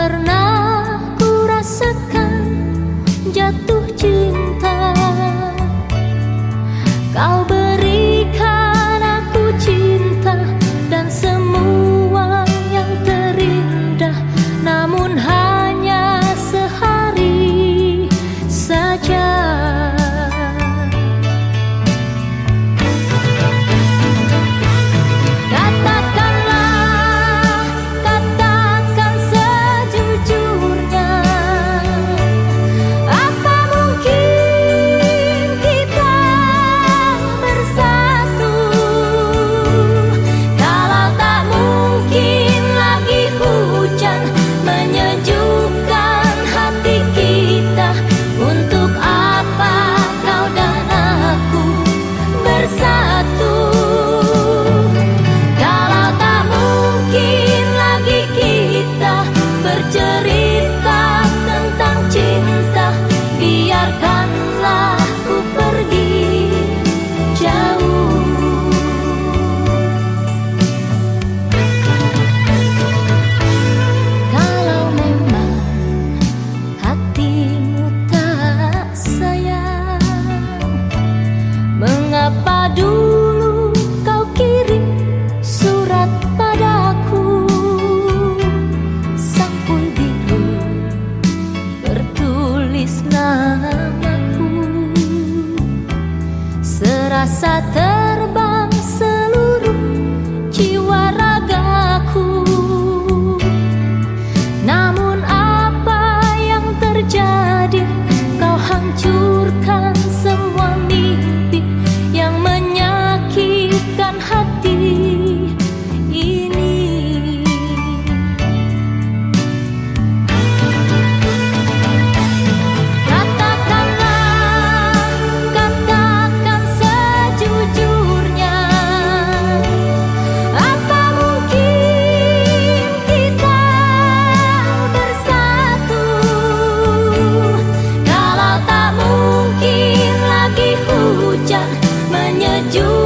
pernah cerita Rasa terbang seluruh jiwa ragaku. Namun apa yang terjadi? Kau hancurkan semua mimpi yang menyakitkan hati. you.